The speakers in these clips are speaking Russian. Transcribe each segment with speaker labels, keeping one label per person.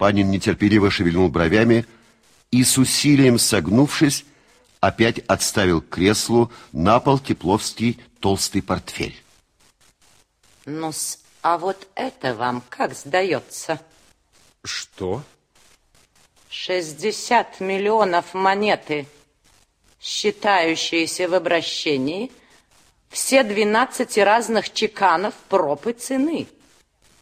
Speaker 1: Панин нетерпеливо шевельнул бровями и с усилием согнувшись, опять отставил к креслу на пол Тепловский толстый портфель.
Speaker 2: ну а вот это вам как сдается?
Speaker 3: Что?
Speaker 2: 60 миллионов монеты, считающиеся в обращении, все 12 разных чеканов проб и цены.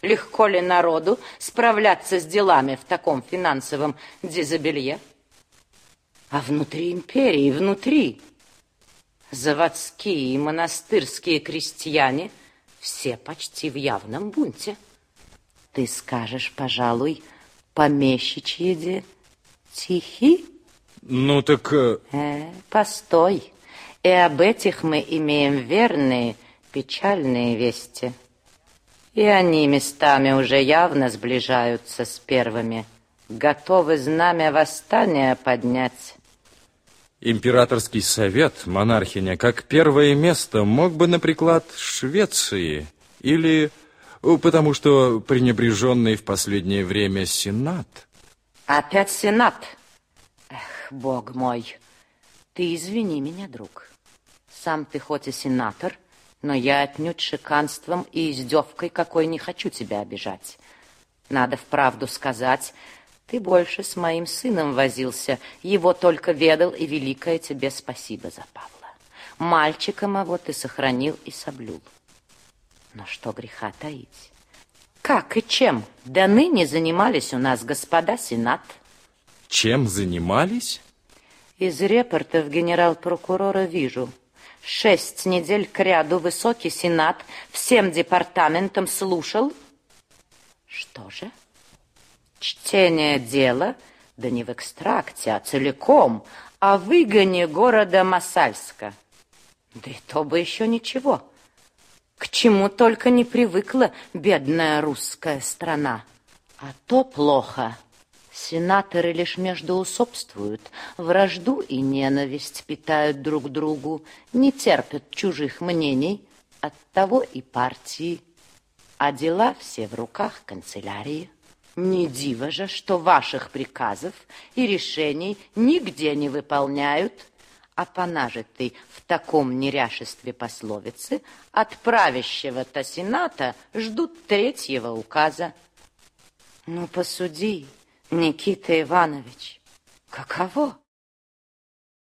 Speaker 2: Легко ли народу справляться с делами в таком финансовом дизобелье? А внутри империи, внутри, заводские и монастырские крестьяне все почти в явном бунте. Ты скажешь, пожалуй, помещичьи де тихи?
Speaker 3: Ну так... Э,
Speaker 2: э, постой. И об этих мы имеем верные, печальные вести. И они местами уже явно сближаются с первыми, готовы знамя восстания поднять.
Speaker 3: Императорский совет, монархиня, как первое место мог бы на приклад Швеции или потому что пренебреженный в последнее время Сенат.
Speaker 2: Опять Сенат? Эх, бог мой, ты извини меня, друг. Сам ты хоть и сенатор, но я отнюдь шиканством и издевкой какой не хочу тебя обижать. Надо вправду сказать, ты больше с моим сыном возился, его только ведал, и великое тебе спасибо за Павла. Мальчика моего ты сохранил и соблюл. Но что греха таить? Как и чем до ныне занимались у нас господа сенат?
Speaker 3: Чем занимались?
Speaker 2: Из репортов генерал-прокурора вижу – Шесть недель кряду высокий сенат всем департаментам слушал. Что же? Чтение дела, да не в экстракте, а целиком, о выгоне города Масальска. Да и то бы еще ничего. К чему только не привыкла бедная русская страна. А то плохо. Сенаторы лишь междоусобствуют, вражду и ненависть питают друг другу, не терпят чужих мнений, оттого и партии. А дела все в руках канцелярии. Не диво же, что ваших приказов и решений нигде не выполняют, а понажитый в таком неряшестве пословицы от правящего-то сената ждут третьего указа. Ну, посуди, Никита Иванович, каково?